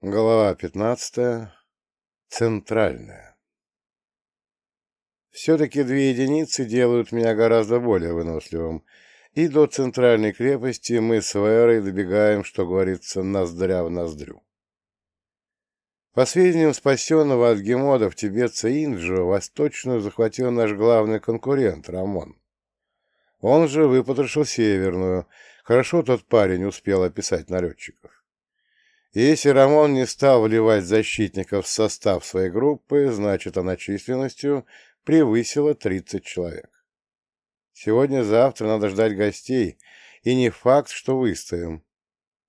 Глава 15. Центральная. Все-таки две единицы делают меня гораздо более выносливым, и до центральной крепости мы с Верой добегаем, что говорится, ноздря в ноздрю. По сведениям спасенного от гемодов тибетца Инджио, восточную захватил наш главный конкурент Рамон. Он же выпотрошил северную, хорошо тот парень успел описать налетчиков. Если Рамон не стал вливать защитников в состав своей группы, значит, она численностью превысила 30 человек. Сегодня-завтра надо ждать гостей, и не факт, что выстоим.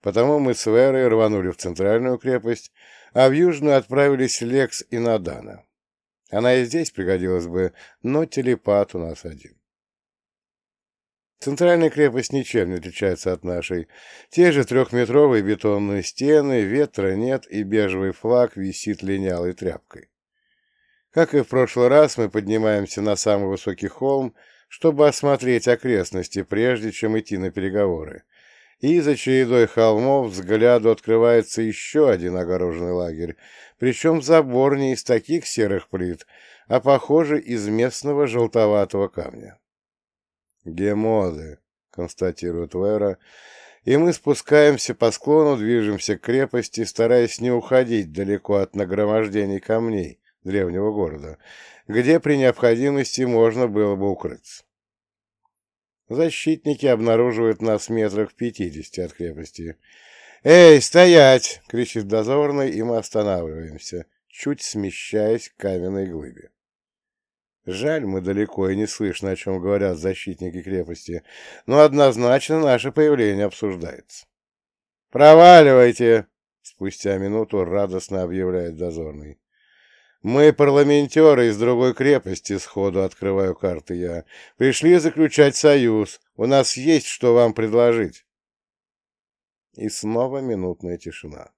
Потому мы с Верой рванули в центральную крепость, а в южную отправились Лекс и Надана. Она и здесь пригодилась бы, но телепат у нас один. Центральная крепость ничем не отличается от нашей. Те же трехметровые бетонные стены, ветра нет, и бежевый флаг висит линялой тряпкой. Как и в прошлый раз, мы поднимаемся на самый высокий холм, чтобы осмотреть окрестности, прежде чем идти на переговоры. И за чередой холмов взгляду открывается еще один огороженный лагерь, причем забор не из таких серых плит, а, похоже, из местного желтоватого камня. «Гемоды», — констатирует Вера, и мы спускаемся по склону, движемся к крепости, стараясь не уходить далеко от нагромождений камней древнего города, где при необходимости можно было бы укрыться. Защитники обнаруживают нас метрах в пятидесяти от крепости. «Эй, стоять!» — кричит дозорный, и мы останавливаемся, чуть смещаясь к каменной глыбе. Жаль, мы далеко и не слышно, о чем говорят защитники крепости, но однозначно наше появление обсуждается. «Проваливайте!» — спустя минуту радостно объявляет дозорный. «Мы парламентеры из другой крепости, сходу открываю карты я. Пришли заключать союз. У нас есть что вам предложить». И снова минутная тишина.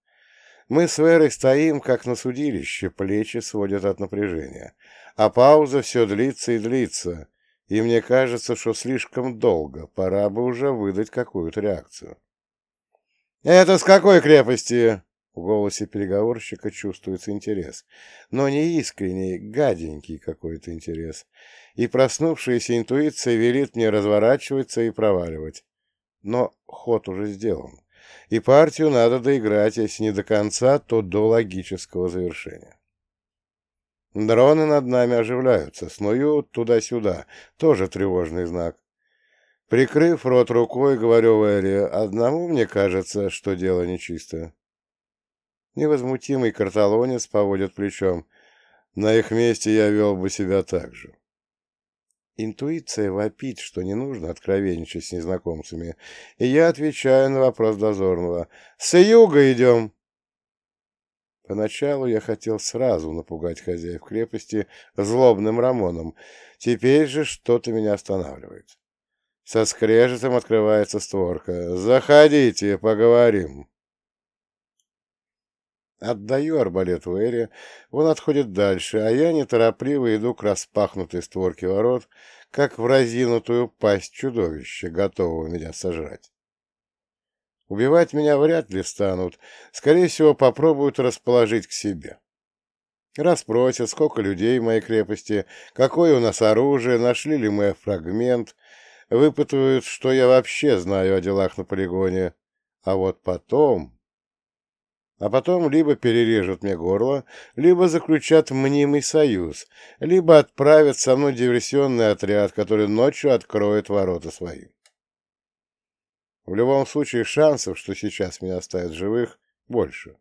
Мы с Верой стоим, как на судилище, плечи сводят от напряжения. А пауза все длится и длится, и мне кажется, что слишком долго, пора бы уже выдать какую-то реакцию. «Это с какой крепости?» В голосе переговорщика чувствуется интерес, но не искренний, гаденький какой-то интерес. И проснувшаяся интуиция велит мне разворачиваться и проваливать. Но ход уже сделан, и партию надо доиграть, если не до конца, то до логического завершения. Дроны над нами оживляются, снуют туда-сюда, тоже тревожный знак. Прикрыв рот рукой, говорю Вэлли, одному мне кажется, что дело нечисто. Невозмутимый карталонец поводит плечом. На их месте я вел бы себя так же. Интуиция вопит, что не нужно откровенничать с незнакомцами, и я отвечаю на вопрос дозорного. «С юга идем!» Поначалу я хотел сразу напугать хозяев крепости злобным Рамоном. Теперь же что-то меня останавливает. Со скрежетом открывается створка. «Заходите, поговорим». Отдаю арбалет Уэри, он отходит дальше, а я неторопливо иду к распахнутой створке ворот, как в разинутую пасть чудовища, готового меня сожрать. Убивать меня вряд ли станут, скорее всего, попробуют расположить к себе. Расспросят, сколько людей в моей крепости, какое у нас оружие, нашли ли мы фрагмент, выпытывают, что я вообще знаю о делах на полигоне. А вот потом... А потом либо перережут мне горло, либо заключат мнимый союз, либо отправят со мной диверсионный отряд, который ночью откроет ворота свои. В любом случае, шансов, что сейчас меня оставят живых, больше.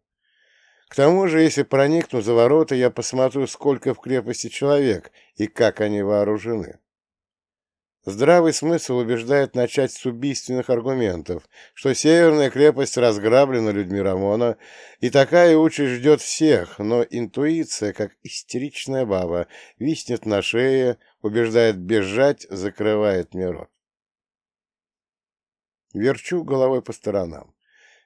К тому же, если проникну за ворота, я посмотрю, сколько в крепости человек и как они вооружены. Здравый смысл убеждает начать с убийственных аргументов, что северная крепость разграблена людьми Рамона, и такая участь ждет всех, но интуиция, как истеричная баба, виснет на шее, убеждает бежать, закрывает мне рот. Верчу головой по сторонам.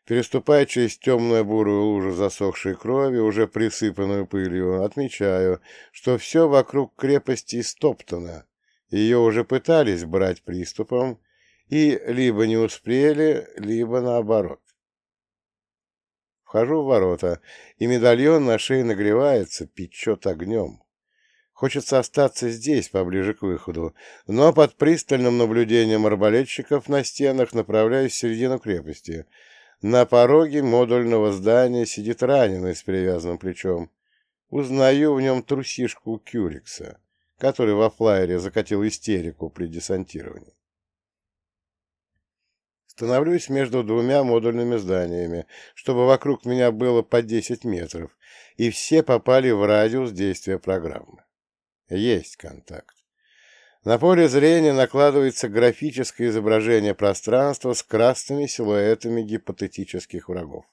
Переступая через темную бурую лужу засохшей крови, уже присыпанную пылью, отмечаю, что все вокруг крепости стоптано. Ее уже пытались брать приступом, и либо не успели, либо наоборот. Вхожу в ворота, и медальон на шее нагревается, печет огнем. Хочется остаться здесь, поближе к выходу, но под пристальным наблюдением арбалетчиков на стенах направляюсь в середину крепости. На пороге модульного здания сидит раненый с перевязанным плечом. Узнаю в нем трусишку Кюрикса, который во флайере закатил истерику при десантировании. Становлюсь между двумя модульными зданиями, чтобы вокруг меня было по 10 метров, и все попали в радиус действия программы. Есть контакт. На поле зрения накладывается графическое изображение пространства с красными силуэтами гипотетических врагов.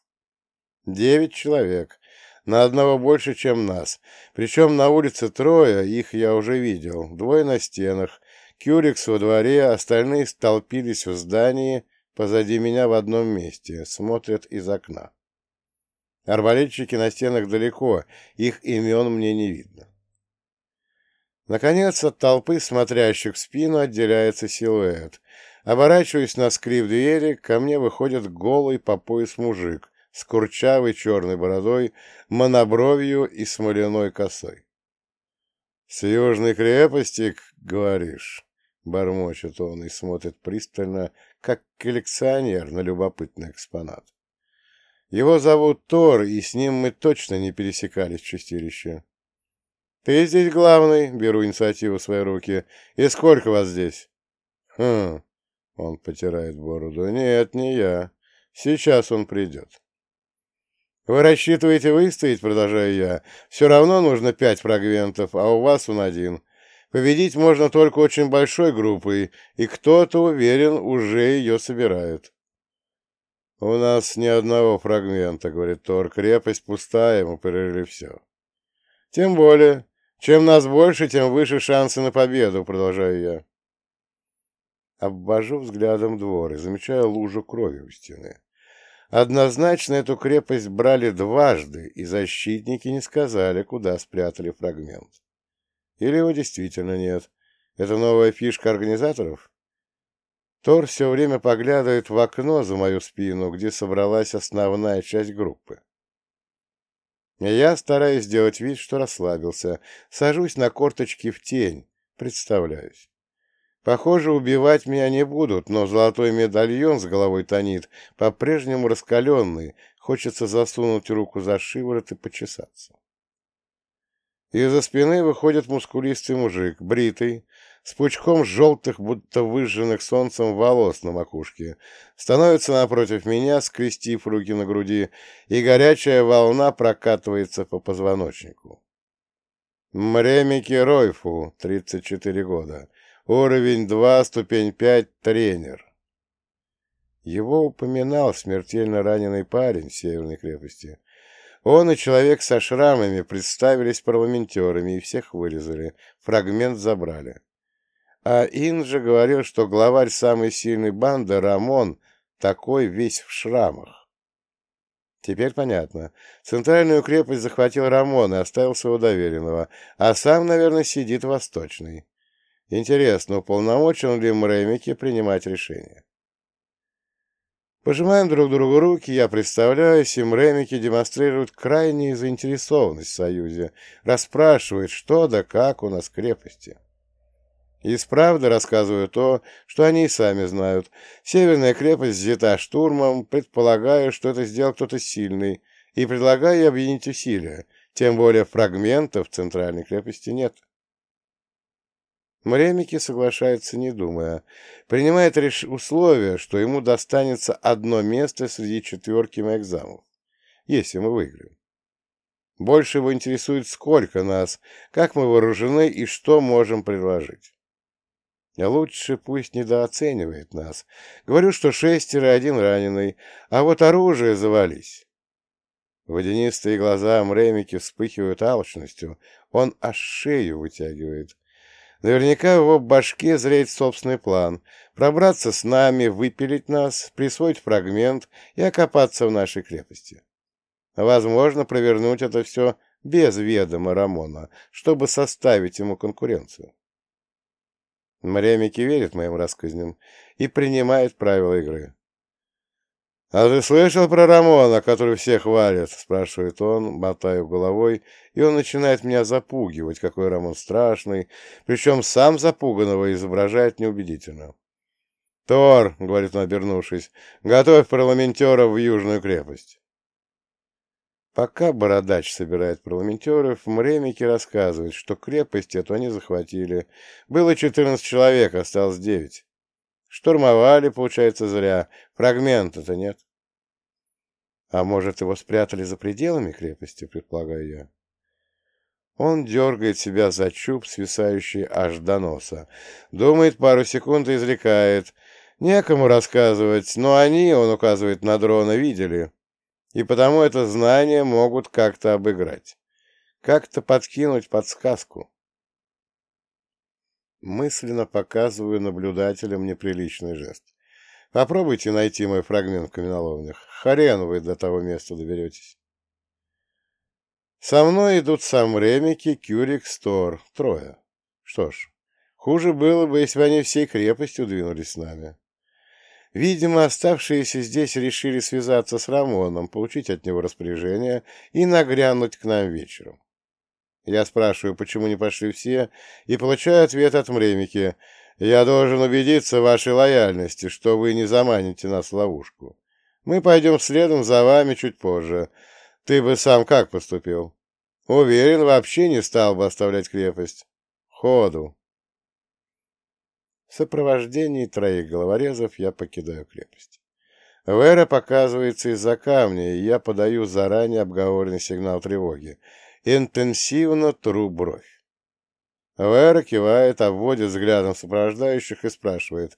Девять человек, на одного больше, чем нас. Причем на улице трое, их я уже видел, двое на стенах, Кюрикс во дворе, остальные столпились в здании, позади меня в одном месте, смотрят из окна. Арбалетчики на стенах далеко, их имен мне не видно. Наконец, от толпы, смотрящих в спину, отделяется силуэт. Оборачиваясь на скрип двери, ко мне выходит голый по пояс мужик с курчавой черной бородой, монобровью и смоляной косой. — С южной крепости, говоришь? — бормочет он и смотрит пристально, как коллекционер на любопытный экспонат. Его зовут Тор, и с ним мы точно не пересекались в чистилище. «Ты здесь главный», — беру инициативу в свои руки. «И сколько вас здесь?» «Хм...» — он потирает бороду. «Нет, не я. Сейчас он придет». «Вы рассчитываете выстоять?» — продолжаю я. «Все равно нужно пять фрагментов, а у вас он один. Победить можно только очень большой группой, и кто-то, уверен, уже ее собирает». «У нас ни одного фрагмента», — говорит Тор. «Крепость пустая, мы прерыли все». «Тем более. Чем нас больше, тем выше шансы на победу, продолжаю я. Обвожу взглядом двор и замечаю лужу крови у стены. Однозначно эту крепость брали дважды, и защитники не сказали, куда спрятали фрагмент. Или его действительно нет. Это новая фишка организаторов? Тор все время поглядывает в окно за мою спину, где собралась основная часть группы. Я стараюсь сделать вид, что расслабился, сажусь на корточки в тень, представляюсь. Похоже, убивать меня не будут, но золотой медальон с головой тонит, по-прежнему раскаленный, хочется засунуть руку за шиворот и почесаться. Из-за спины выходит мускулистый мужик, бритый, с пучком желтых, будто выжженных солнцем волос на макушке, становится напротив меня, скрестив руки на груди, и горячая волна прокатывается по позвоночнику. Мремики Ройфу, 34 года, уровень 2, ступень 5, тренер. Его упоминал смертельно раненый парень в Северной крепости. Он и человек со шрамами представились парламентерами и всех вырезали, фрагмент забрали. А Инжа говорил, что главарь самой сильной банды, Рамон, такой весь в шрамах. Теперь понятно. Центральную крепость захватил Рамон и оставил своего доверенного, а сам, наверное, сидит восточный. Интересно, уполномочен ли Мремике принимать решения? Пожимаем друг другу руки, я представляюсь, и Мремики демонстрируют крайнюю заинтересованность в Союзе, расспрашивают, что да как у нас крепости. Из правды рассказываю то, что они и сами знают. Северная крепость взята штурмом, предполагаю, что это сделал кто-то сильный, и предлагаю объединить усилия, тем более фрагментов центральной крепости нет. Мремики соглашается, не думая. Принимает лишь условие, что ему достанется одно место среди четверки экзамов, если мы выиграем. Больше его интересует, сколько нас, как мы вооружены и что можем предложить. Лучше пусть недооценивает нас. Говорю, что шестеро один раненый, а вот оружие завались. Водянистые глаза Мремики вспыхивают алчностью. Он аж шею вытягивает. Наверняка в его башке зреет собственный план — пробраться с нами, выпилить нас, присвоить фрагмент и окопаться в нашей крепости. Возможно, провернуть это все без ведома Рамона, чтобы составить ему конкуренцию. Мремики верит моим рассказням и принимает правила игры. «А ты слышал про Рамона, который всех валит?» — спрашивает он, мотаю головой, и он начинает меня запугивать, какой Рамон страшный, причем сам запуганного изображает неубедительно. «Тор», — говорит он, обернувшись, — «готовь парламентеров в Южную крепость». Пока Бородач собирает парламентеров, Мремики рассказывает, что крепость эту они захватили. Было 14 человек, осталось 9. Штурмовали, получается, зря. Фрагмента-то нет. А может, его спрятали за пределами крепости, предполагаю я. Он дергает себя за чуб, свисающий аж до носа. Думает пару секунд и изрекает. Некому рассказывать, но они, он указывает на дрона, видели. И потому это знание могут как-то обыграть. Как-то подкинуть подсказку. Мысленно показываю наблюдателям неприличный жест. Попробуйте найти мой фрагмент в каменоломнях. Хрен вы до того места доберетесь. Со мной идут сам Ремики, Кюрик, Стор. Трое. Что ж, хуже было бы, если бы они всей крепостью двинулись с нами. Видимо, оставшиеся здесь решили связаться с Рамоном, получить от него распоряжение и нагрянуть к нам вечером. Я спрашиваю, почему не пошли все, и получаю ответ от Мремики. Я должен убедиться в вашей лояльности, что вы не заманите нас в ловушку. Мы пойдем следом за вами чуть позже. Ты бы сам как поступил? Уверен, вообще не стал бы оставлять крепость. Ходу. В сопровождении троих головорезов я покидаю крепость. Вера показывается из-за камня, и я подаю заранее обговоренный сигнал тревоги. Интенсивно тру бровь. Вера кивает, обводит взглядом сопровождающих и спрашивает.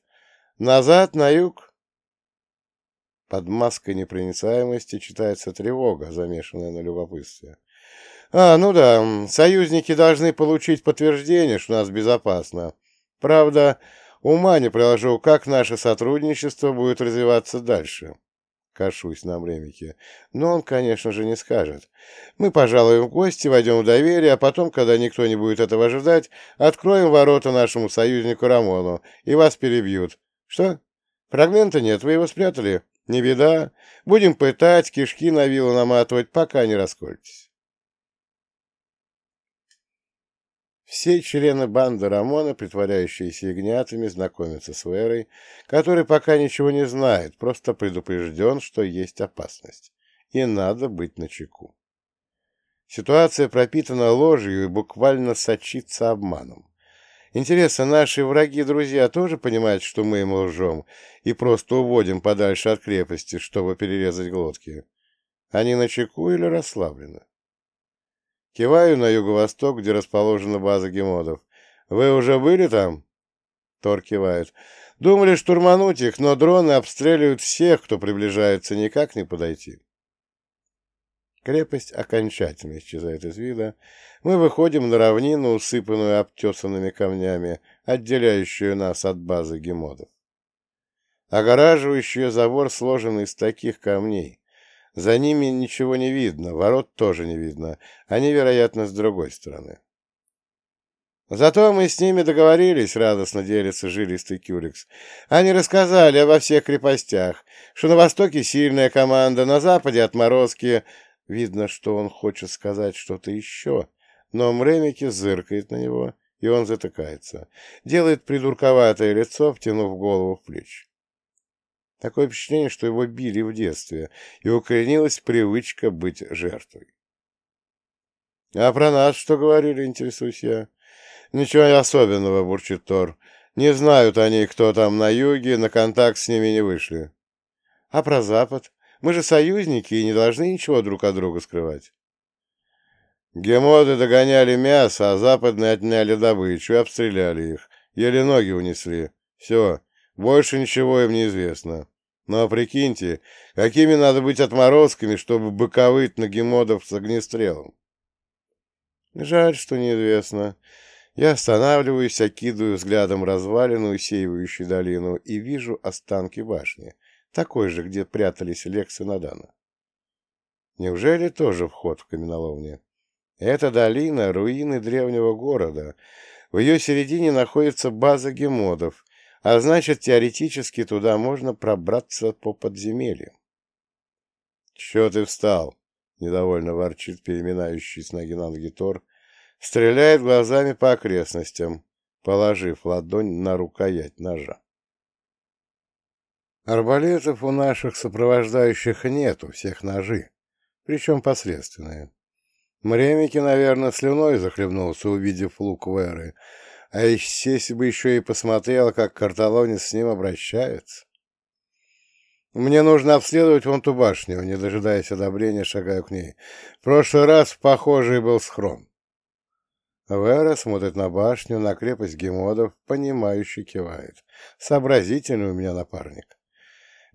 «Назад, на юг?» Под маской непроницаемости читается тревога, замешанная на любопытстве. «А, ну да, союзники должны получить подтверждение, что нас безопасно. Правда, Ума не приложу, как наше сотрудничество будет развиваться дальше. Кашусь на Мремике. Но он, конечно же, не скажет. Мы пожалуем в гости, войдем в доверие, а потом, когда никто не будет этого ожидать, откроем ворота нашему союзнику Рамону, и вас перебьют. Что? Фрагмента нет, вы его спрятали? Не беда. Будем пытать, кишки на вилу наматывать, пока не расколетесь. Все члены банды Рамона, притворяющиеся ягнятами, знакомятся с Верой, который пока ничего не знает, просто предупрежден, что есть опасность, и надо быть начеку. Ситуация пропитана ложью и буквально сочится обманом. Интересно, наши враги-друзья тоже понимают, что мы им лжем и просто уводим подальше от крепости, чтобы перерезать глотки? Они начеку или расслаблены? Киваю на юго-восток, где расположена база гемодов. «Вы уже были там?» Тор кивает. «Думали штурмануть их, но дроны обстреливают всех, кто приближается, никак не подойти». Крепость окончательно исчезает из вида. Мы выходим на равнину, усыпанную обтесанными камнями, отделяющую нас от базы гемодов. Огораживающий забор сложен из таких камней, за ними ничего не видно, ворот тоже не видно. Они, вероятно, с другой стороны. Зато мы с ними договорились, радостно делится жилистый Кюрикс. Они рассказали обо всех крепостях, что на востоке сильная команда, на западе отморозки. Видно, что он хочет сказать что-то еще, но Мремики зыркает на него, и он затыкается. Делает придурковатое лицо, втянув голову в плечи. Такое впечатление, что его били в детстве, и укоренилась привычка быть жертвой. — А про нас что говорили, интересуюсь я? — Ничего особенного, бурчит Тор. Не знают они, кто там на юге, на контакт с ними не вышли. — А про Запад? Мы же союзники и не должны ничего друг от друга скрывать. Гемоды догоняли мясо, а западные отняли добычу и обстреляли их. Еле ноги унесли. Все, больше ничего им не известно. Но прикиньте, какими надо быть отморозками, чтобы боковыть на гемодов с огнестрелом. Жаль, что неизвестно. Я останавливаюсь, окидываю взглядом развалину, усеивающую долину, и вижу останки башни, такой же, где прятались Лекс и Надана. Неужели тоже вход в каменоломню? Это долина — руины древнего города. В ее середине находится база гемодов, а значит, теоретически туда можно пробраться по подземелью. Че ты встал? Недовольно ворчит переминающий с ноги на ноги Тор, стреляет глазами по окрестностям, положив ладонь на рукоять ножа. Арбалетов у наших сопровождающих нет, у всех ножи, причем посредственные. Мремики, наверное, слюной захлебнулся, увидев лук Веры, а если бы еще и посмотрел, как карталонец с ним обращается. Мне нужно обследовать вон ту башню, не дожидаясь одобрения, шагаю к ней. В прошлый раз похожий был схрон. Вера смотрит на башню, на крепость гемодов, понимающе кивает. Сообразительный у меня напарник.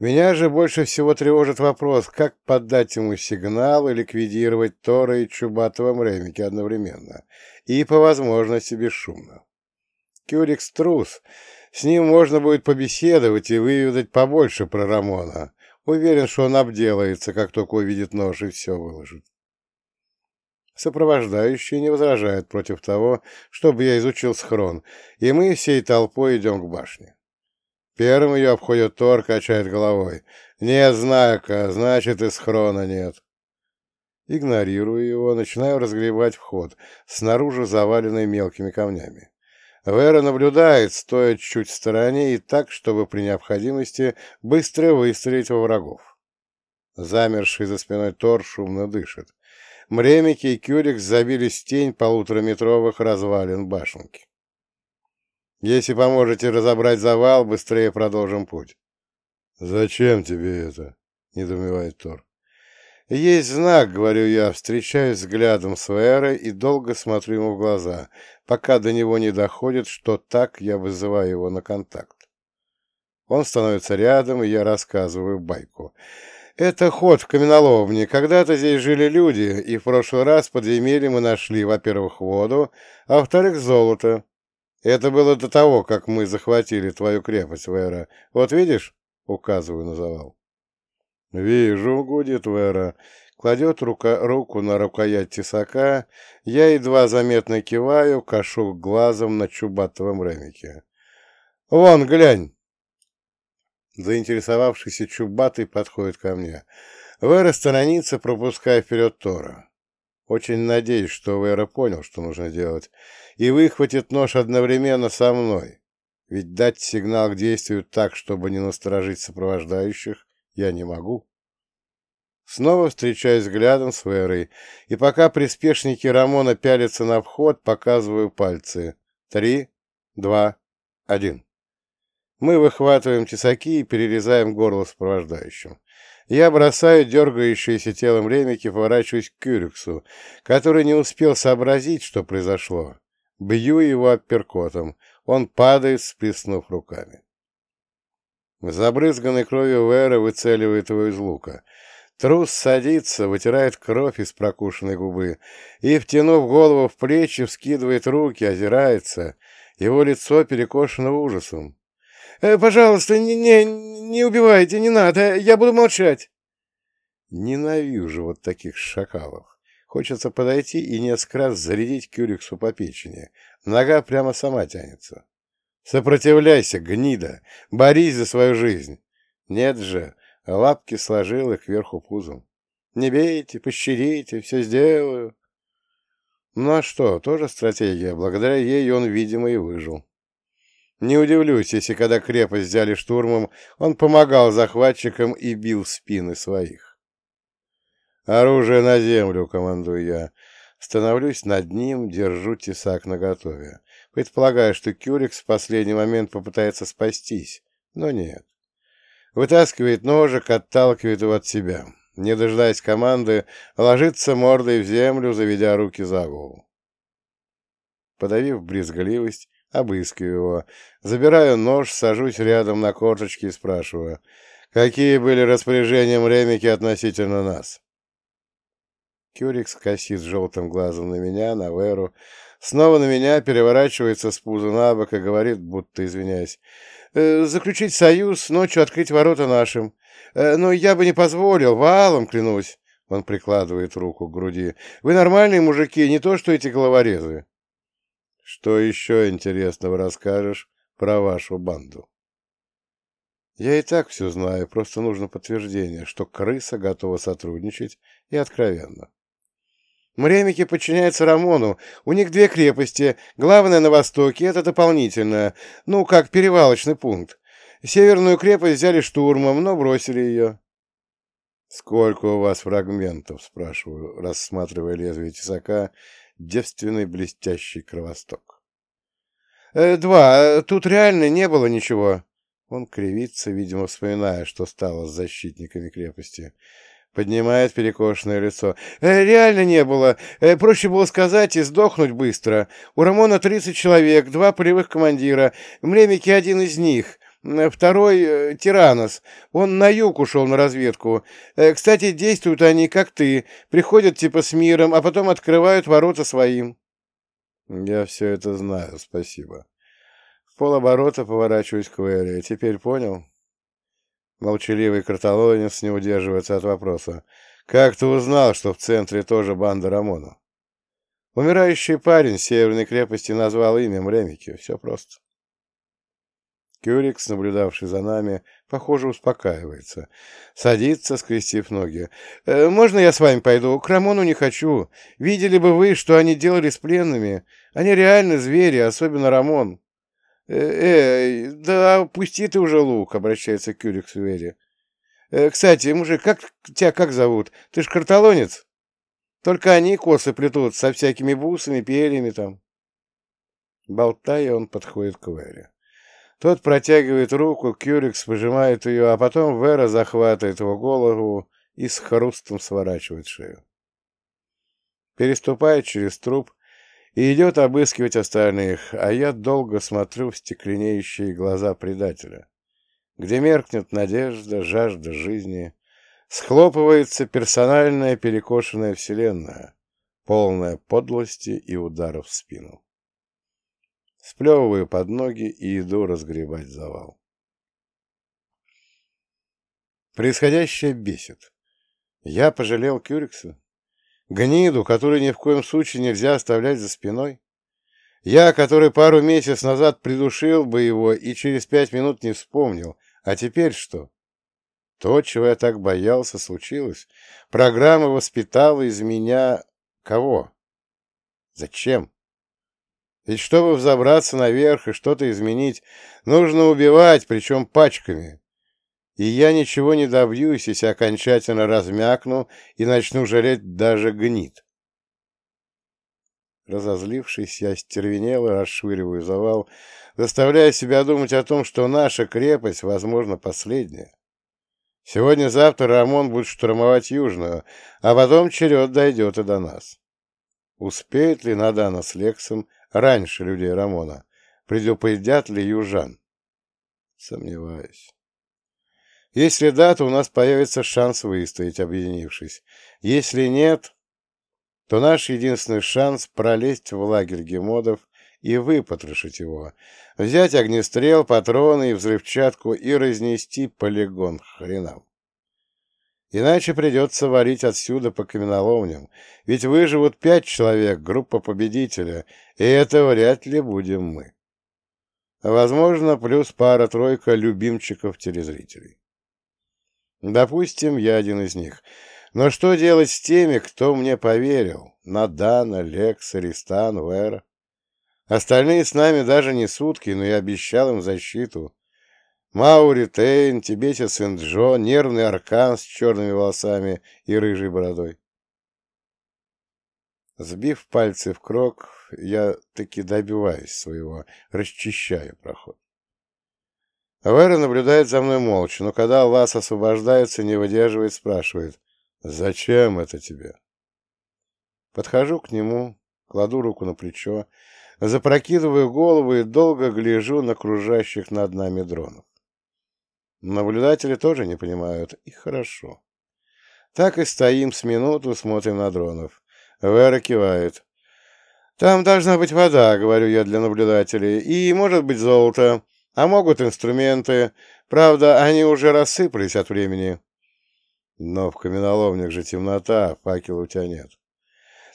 Меня же больше всего тревожит вопрос, как подать ему сигнал и ликвидировать Тора и Чубатова Мремики одновременно, и по возможности бесшумно. Кюрикс трус, с ним можно будет побеседовать и выведать побольше про Рамона. Уверен, что он обделается, как только увидит нож и все выложит. Сопровождающие не возражают против того, чтобы я изучил схрон, и мы всей толпой идем к башне. Первым ее обходит Тор, качает головой. «Нет знака, значит, и схрона нет». Игнорирую его, начинаю разгребать вход, снаружи заваленный мелкими камнями. Вера наблюдает, стоя чуть в стороне и так, чтобы при необходимости быстро выстрелить во врагов. Замерший за спиной Тор шумно дышит. Мремики и Кюрик забились в тень полутораметровых развалин башенки. Если поможете разобрать завал, быстрее продолжим путь. — Зачем тебе это? — недоумевает Тор. — Есть знак, — говорю я, встречаюсь взглядом с Вэрой и долго смотрю ему в глаза, пока до него не доходит, что так я вызываю его на контакт. Он становится рядом, и я рассказываю байку. Это ход в каменоломне. Когда-то здесь жили люди, и в прошлый раз под подземелье мы нашли, во-первых, воду, а во-вторых, золото. Это было до того, как мы захватили твою крепость, Вера. Вот видишь?» — указываю на завал. «Вижу», — гудит Вера. Кладет рука, руку на рукоять тесака. Я едва заметно киваю, кашу глазом на чубатовом ремике. «Вон, глянь!» Заинтересовавшийся чубатый подходит ко мне. Вера сторонится, пропуская вперед Тора. Очень надеюсь, что Вера понял, что нужно делать и выхватит нож одновременно со мной. Ведь дать сигнал к действию так, чтобы не насторожить сопровождающих, я не могу. Снова встречаюсь взглядом с Верой, и пока приспешники Рамона пялятся на вход, показываю пальцы. Три, два, один. Мы выхватываем тесаки и перерезаем горло сопровождающим. Я бросаю дергающееся телом ремики, поворачиваюсь к Кюриксу, который не успел сообразить, что произошло. Бью его апперкотом. Он падает, сплеснув руками. Забрызганной кровью Вера выцеливает его из лука. Трус садится, вытирает кровь из прокушенной губы и, втянув голову в плечи, вскидывает руки, озирается. Его лицо перекошено ужасом. «Э, «Пожалуйста, не, не, не убивайте, не надо, я буду молчать». Ненавижу вот таких шакалов. Хочется подойти и несколько раз зарядить Кюриксу по печени. Нога прямо сама тянется. Сопротивляйся, гнида! Борись за свою жизнь! Нет же, лапки сложил их кверху пузом. Не бейте, пощадите, все сделаю. Ну а что, тоже стратегия. Благодаря ей он, видимо, и выжил. Не удивлюсь, если когда крепость взяли штурмом, он помогал захватчикам и бил спины своих. «Оружие на землю!» — командую я. Становлюсь над ним, держу тесак наготове. Предполагаю, что Кюрикс в последний момент попытается спастись, но нет. Вытаскивает ножик, отталкивает его от себя. Не дожидаясь команды, ложится мордой в землю, заведя руки за голову. Подавив брезгливость, обыскиваю его. Забираю нож, сажусь рядом на корточки и спрашиваю, какие были распоряжения Мремики относительно нас. Кюрик скосит желтым глазом на меня, на Веру. Снова на меня переворачивается с пуза на бок и говорит, будто извиняясь. «Э, «Заключить союз, ночью открыть ворота нашим. Э, но я бы не позволил, валом клянусь». Он прикладывает руку к груди. «Вы нормальные мужики, не то что эти головорезы». «Что еще интересного расскажешь про вашу банду?» Я и так все знаю, просто нужно подтверждение, что крыса готова сотрудничать и откровенно. Мремики подчиняются Рамону. У них две крепости. Главная на востоке, это дополнительная. Ну, как перевалочный пункт. Северную крепость взяли штурмом, но бросили ее. «Сколько у вас фрагментов?» — спрашиваю, рассматривая лезвие тесака, девственный блестящий кровосток. «Э, «Два. Тут реально не было ничего». Он кривится, видимо, вспоминая, что стало с защитниками крепости. Поднимает перекошенное лицо. «Э, «Реально не было. Э, проще было сказать и сдохнуть быстро. У Рамона тридцать человек, два полевых командира. Млемики один из них. Второй э, — Тиранос. Он на юг ушел на разведку. Э, кстати, действуют они, как ты. Приходят типа с миром, а потом открывают ворота своим». «Я все это знаю, спасибо». В полоборота поворачиваюсь к Вэлли. «Теперь понял?» Молчаливый карталонец не удерживается от вопроса. «Как ты узнал, что в центре тоже банда Рамона?» Умирающий парень северной крепости назвал имя Мремики. Все просто. Кюрикс, наблюдавший за нами, похоже, успокаивается. Садится, скрестив ноги. «Э, «Можно я с вами пойду? К Рамону не хочу. Видели бы вы, что они делали с пленными. Они реально звери, особенно Рамон». «Эй, да пусти ты уже лук», — обращается Кюрик к Вере. «Э, «Кстати, мужик, как тебя как зовут? Ты ж карталонец? Только они косы плетут со всякими бусами, перьями там». Болтая, он подходит к Вере. Тот протягивает руку, Кюрикс выжимает ее, а потом Вера захватывает его голову и с хрустом сворачивает шею. Переступает через труп, и идет обыскивать остальных, а я долго смотрю в стекленеющие глаза предателя, где меркнет надежда, жажда жизни, схлопывается персональная перекошенная вселенная, полная подлости и ударов в спину. Сплевываю под ноги и иду разгребать завал. Происходящее бесит. Я пожалел Кюрикса. Гниду, которую ни в коем случае нельзя оставлять за спиной? Я, который пару месяцев назад придушил бы его и через пять минут не вспомнил. А теперь что? То, чего я так боялся, случилось. Программа воспитала из меня... Кого? Зачем? Ведь чтобы взобраться наверх и что-то изменить, нужно убивать, причем пачками и я ничего не добьюсь, если окончательно размякну и начну жалеть даже гнит. Разозлившись, я стервенел и расшвыриваю завал, заставляя себя думать о том, что наша крепость, возможно, последняя. Сегодня-завтра Рамон будет штурмовать Южную, а потом черед дойдет и до нас. Успеет ли Надана с Лексом раньше людей Рамона? Предупредят ли южан? Сомневаюсь. Если да, то у нас появится шанс выстоять, объединившись. Если нет, то наш единственный шанс пролезть в лагерь гемодов и выпотрошить его, взять огнестрел, патроны и взрывчатку и разнести полигон хренам. Иначе придется варить отсюда по каменоломням, ведь выживут пять человек, группа победителя, и это вряд ли будем мы. Возможно, плюс пара-тройка любимчиков телезрителей. Допустим, я один из них. Но что делать с теми, кто мне поверил? Надана, Лекс, Аристан, Вера. Остальные с нами даже не сутки, но я обещал им защиту. Маури, Тейн, тибетец Инджо, нервный аркан с черными волосами и рыжей бородой. Сбив пальцы в крок, я таки добиваюсь своего, расчищаю проход. Вера наблюдает за мной молча, но когда Лас освобождается, не выдерживает, спрашивает, «Зачем это тебе?» Подхожу к нему, кладу руку на плечо, запрокидываю голову и долго гляжу на кружащих над нами дронов. Наблюдатели тоже не понимают, и хорошо. Так и стоим с минуту, смотрим на дронов. Вера кивает. «Там должна быть вода», — говорю я для наблюдателей, — «и, может быть, золото». А могут инструменты. Правда, они уже рассыпались от времени. Но в каменоломнях же темнота, факела у тебя нет.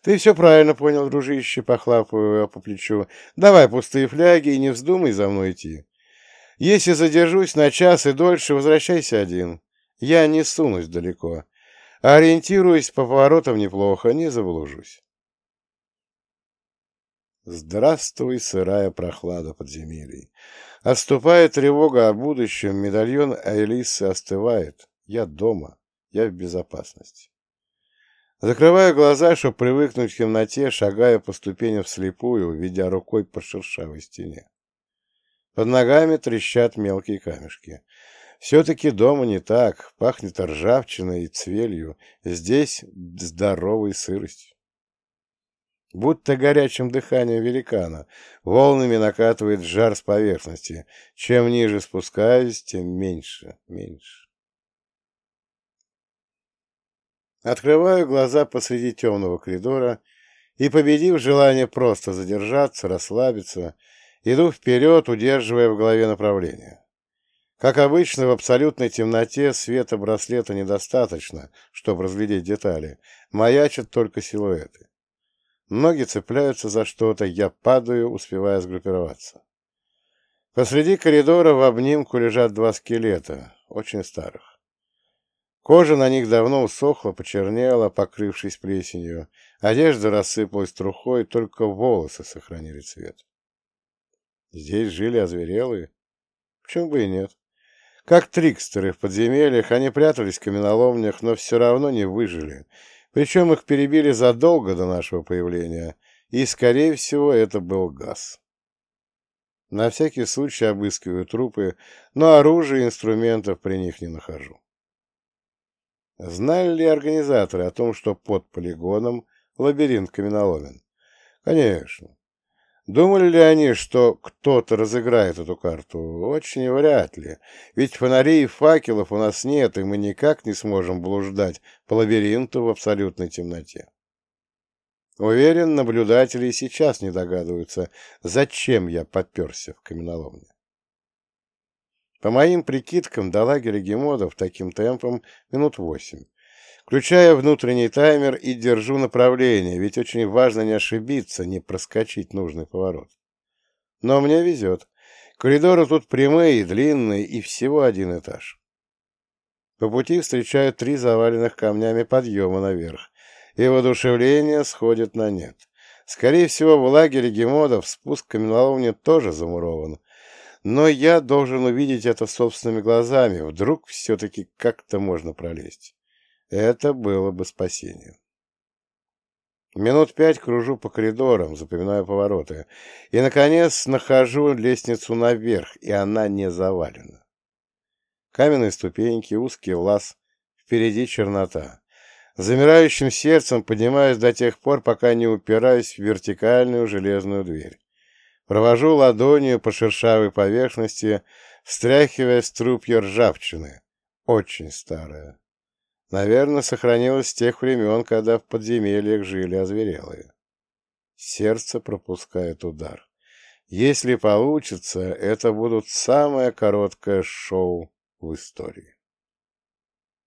Ты все правильно понял, дружище, похлапывая по плечу. Давай пустые фляги и не вздумай за мной идти. Если задержусь на час и дольше, возвращайся один. Я не сунусь далеко. Ориентируюсь по поворотам неплохо, не заблужусь. Здравствуй, сырая прохлада подземелий. Отступая тревога о будущем, медальон Элисы остывает. Я дома, я в безопасности. Закрываю глаза, чтобы привыкнуть к темноте, шагая по ступеням вслепую, ведя рукой по шершавой стене. Под ногами трещат мелкие камешки. Все-таки дома не так, пахнет ржавчиной и цвелью, здесь здоровой сыростью. Будто горячим дыханием великана, волнами накатывает жар с поверхности. Чем ниже спускаюсь, тем меньше, меньше. Открываю глаза посреди темного коридора и, победив желание просто задержаться, расслабиться, Иду вперед, удерживая в голове направление. Как обычно, в абсолютной темноте света браслета недостаточно, чтобы разглядеть детали. Маячат только силуэты. Ноги цепляются за что-то, я падаю, успевая сгруппироваться. Посреди коридора в обнимку лежат два скелета, очень старых. Кожа на них давно усохла, почернела, покрывшись плесенью. Одежда рассыпалась трухой, только волосы сохранили цвет. Здесь жили озверелые? Почему бы и нет? Как трикстеры в подземельях, они прятались в каменоломнях, но все равно не выжили. Причем их перебили задолго до нашего появления, и, скорее всего, это был газ. На всякий случай обыскиваю трупы, но оружия и инструментов при них не нахожу. Знали ли организаторы о том, что под полигоном лабиринт каменоломен? Конечно. Думали ли они, что кто-то разыграет эту карту? Очень вряд ли. Ведь фонарей и факелов у нас нет, и мы никак не сможем блуждать по лабиринту в абсолютной темноте. Уверен, наблюдатели и сейчас не догадываются, зачем я подперся в каменоломне. По моим прикидкам, до лагеря гемодов таким темпом минут восемь. Включаю внутренний таймер и держу направление, ведь очень важно не ошибиться, не проскочить нужный поворот. Но мне везет. Коридоры тут прямые, и длинные и всего один этаж. По пути встречаю три заваленных камнями подъема наверх, и воодушевление сходит на нет. Скорее всего, в лагере гемодов спуск к каменоломне тоже замурован, но я должен увидеть это собственными глазами, вдруг все-таки как-то можно пролезть. Это было бы спасением. Минут пять кружу по коридорам, запоминаю повороты, и, наконец, нахожу лестницу наверх, и она не завалена. Каменные ступеньки, узкий лаз, впереди чернота. Замирающим сердцем поднимаюсь до тех пор, пока не упираюсь в вертикальную железную дверь. Провожу ладонью по шершавой поверхности, встряхивая струпья ржавчины, очень старая. Наверное, сохранилось с тех времен, когда в подземельях жили озверелые. Сердце пропускает удар. Если получится, это будут самое короткое шоу в истории.